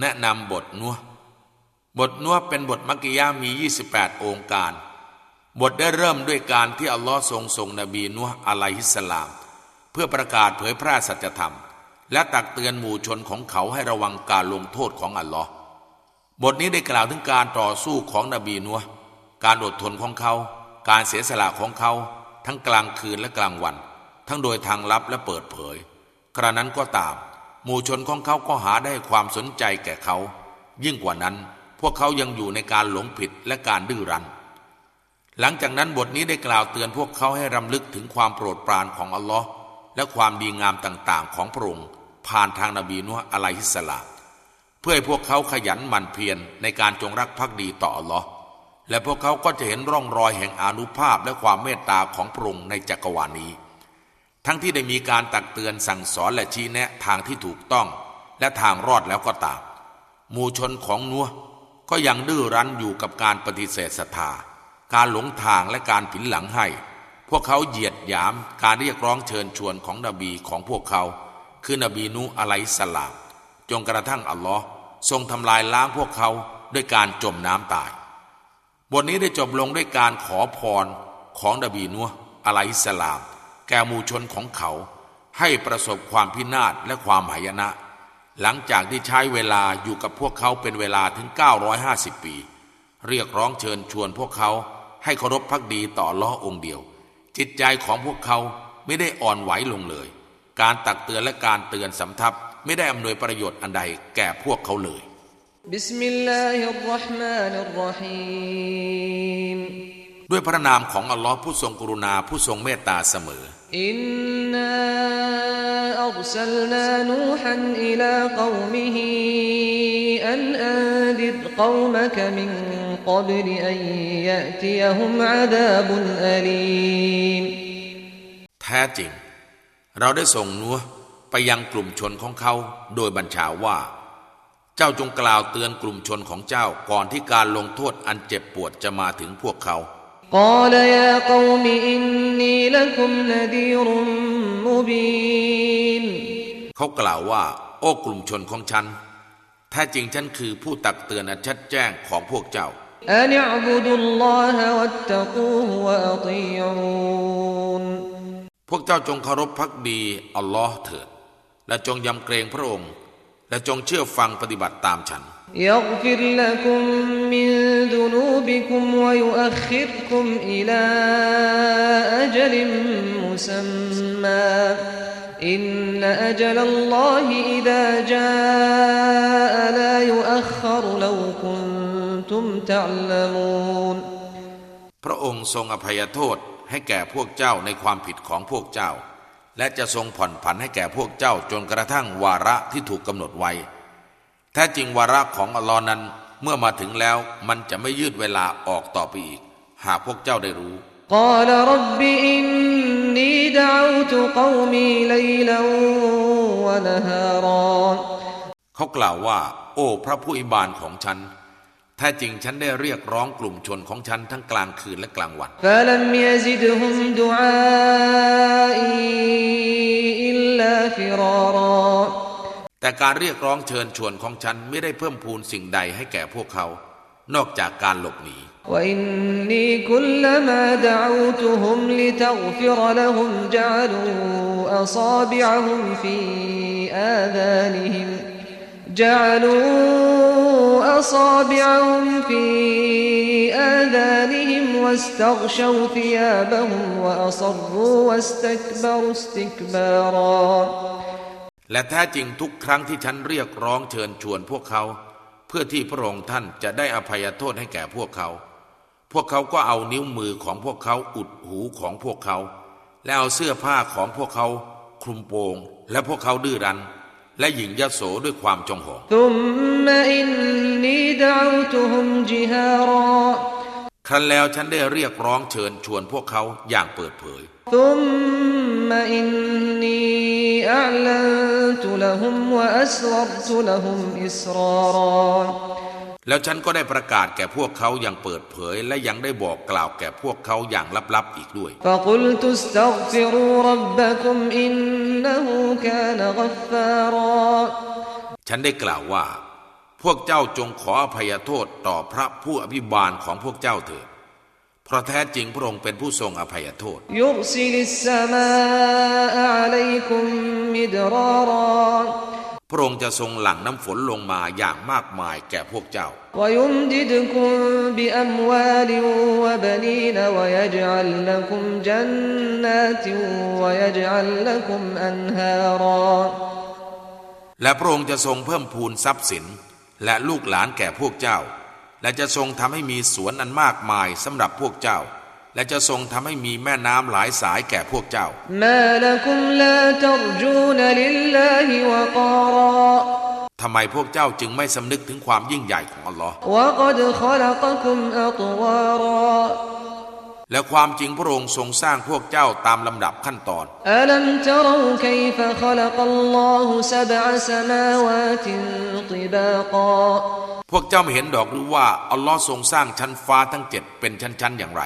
แนะนำบทนัวบทนัวเป็นบทมักกิยามี 28 องค์การ บทได้เริ่มด้วยการที่อัลลอฮ์ทรงส่งนบีนัวอะลัยฮิสสลาม เพื่อประกาศเผยแพร่สัจธรรม และตักเตือนหมู่ชนของเขาให้ระวังการลงโทษของอัลลอฮ์บทนี้ได้กล่าวถึงการต่อสู้ของนบีนัวการอดทนของเขา การเสียสละของเขา ทั้งกลางคืนและกลางวัน ทั้งโดยทางลับและเปิดเผย กระนั้นก็ตาม หมู่ชนของเขาก็หาได้ความสนใจแก่เขา ยิ่งกว่านั้น พวกเขายังอยู่ในการหลงผิดและการดื้อรั้น หลังจากนั้นบทนี้ได้กล่าวเตือนพวกเขาให้รำลึกถึงความโปรดปรานของอัลลอฮ์และความดีงามต่างๆ ของพระองค์ผ่านทางนบีนุอะลัยฮิสสลามเพื่อให้พวกเขาขยันหมั่นเพียรในการจงรักภักดีต่ออัลลอฮ์และพวกเขาก็จะเห็นร่องรอยแห่งอนุภาพและความเมตตาของพระองค์ในจักรวาลนี้ ทั้งที่ได้มีการตักเตือนสั่งสอนและชี้แนะทางที่ถูกต้อง และทางรอดแล้วก็ตามหมู่ชนของนัวก็ยังดื้อรั้นอยู่กับการปฏิเสธศรัทธา การหลงทางและการผินหลังให้ พวกเขาเหยียดหยามการเรียกร้องเชิญชวนของนบีของพวกเขา คือนบีนูอะไลสลามจงกระทั่งอัลลอฮ์ทรงทำลายล้างพวกเขาด้วยการจมน้ำตาย บทนี้ได้จบลงด้วยการขอพรของนบีนูอะไลสลาม แก่มูชนของเขา ให้ประสบความพินาศและความหายนะ หลังจากที่ใช้เวลาอยู่กับพวกเขาเป็นเวลาถึง 950 ปี เรียกร้องเชิญชวนพวกเขาให้เคารพพักดีต่อล้อองค์เดียว จิตใจของพวกเขาไม่ได้อ่อนไหวลงเลย การตักเตือนและการเตือนสำทับไม่ได้อำนวยประโยชน์อันใดแก่พวกเขาเลยบิสมิล ลาฮิรราะห์มานิรราะฮีมด้วยพระนามของอัลลอฮ์ผู้ทรงกรุณาผู้ทรงเมตตาเสมอ อินนาอัลสลนานูฮันอิลากอมิฮิอันอันดิดกอมกมินกับลอันยะติยฮุมอาดาบุนอลีมแท้จริง เราได้ส่งนัวไปยังกลุ่มชนของเขา โดยบัญชาว่า เจ้าจงกล่าวเตือนกลุ่มชนของเจ้าก่อนที่การลงโทษอันเจ็บปวดจะมาถึงพวกเขา قال يا قوم إني لكم نذير مبين เขากล่าวว่า โอ้กลุ่มชนของฉันแท้จริงฉันคือผู้ตักเตือนอันชัดแจ้งของพวกเจ้าอันอับุดุลลอฮะวัตตะกูฮวะอติยูนพวกเจ้าจงเคารพพักดีอัลลอฮ์เถิด และจงยำเกรงพระองค์ และจงเชื่อฟังปฏิบัติตามฉัน يغفر لكم من ذنوبكم ويؤخركم إلى أجل مسمى إن أجل الله إذا جاء لا يؤخر لو كنتم تعلمون พระองค์ทรงอภัยโทษให้แก่พวกเจ้าในความผิดของพวกเจ้า และจะทรงผ่อนผันให้แก่พวกเจ้าจนกระทั่งวาระที่ถูกกำหนดไว้ แท้จริงวาระของอัลลอฮ์นั้น เมื่อมาถึงแล้วมันจะไม่ยืดเวลาออกต่อไปอีก หากพวกเจ้าได้รู้กล่าวรับบิอินนีดาวตุกวมีลลวะนฮารอนเขากล่าวว่า โอ้พระผู้อิบานของฉันแท้จริงฉันได้เรียกร้องกลุ่มชนของฉันทั้งกลางคืนและกลางวันอิลลาฟิราร แต่การเรียกร้องเชิญชวนของฉันไม่ได้เพิ่มพูนสิ่งใดให้แก่พวกเขา นอกจากการหลบหนีและ جعلوا أصابعهم في آذانهم واستغشوا ثيابهم وأصروا واستكبروا استكبارا และแท้จริงทุกครั้งที่ฉันเรียกร้องเชิญชวนพวกเขา เพื่อที่พระองค์ท่านจะได้อภัยโทษให้แก่พวกเขา พวกเขาก็เอานิ้วมือของพวกเขาอุดหูของพวกเขา แล้วเอาเสื้อผ้าของพวกเขาคลุมโปง และพวกเขาดื้อรั้นและหญิงยโสด้วยความจงหองครั้นแล้วฉันได้เรียกร้องเชิญชวนพวกเขาอย่างเปิดเผย แล้วฉันก็ได้ประกาศแก่พวกเขาอย่างเปิดเผย และยังได้บอกกล่าวแก่พวกเขาอย่างลับๆอีกด้วยฉันได้กล่าวว่า พวกเจ้าจงขออภัยโทษต่อพระผู้อภิบาลของพวกเจ้าเถิด เพราะแท้จริงพระองค์เป็นผู้ทรงอภัยโทษ ยุบซิลิสมาอะลัยคุมมิดรารอพระองค์จะทรงหลั่งน้ำฝนลงมาอย่างมากมายแก่พวกเจ้า และพระองค์จะทรงเพิ่มพูนทรัพย์สิน และลูกหลานแก่พวกเจ้า และจะทรงทำให้มีสวนอันมากมายสำหรับพวกเจ้า และจะทรงทำให้มีแม่น้ำหลายสายแก่พวกเจ้าทำไมพวกเจ้าจึงไม่สำนึกถึงความยิ่งใหญ่ของอัลลอฮ์และความจริงพระองค์ทรงสร้างพวกเจ้าตามลำดับขั้นตอน อ พวกเจ้าไม่เห็นดอกหรือว่าอัลลอฮ์ทรงสร้างชั้นฟ้าทั้งเจ็ดเป็นชั้นๆอย่างไร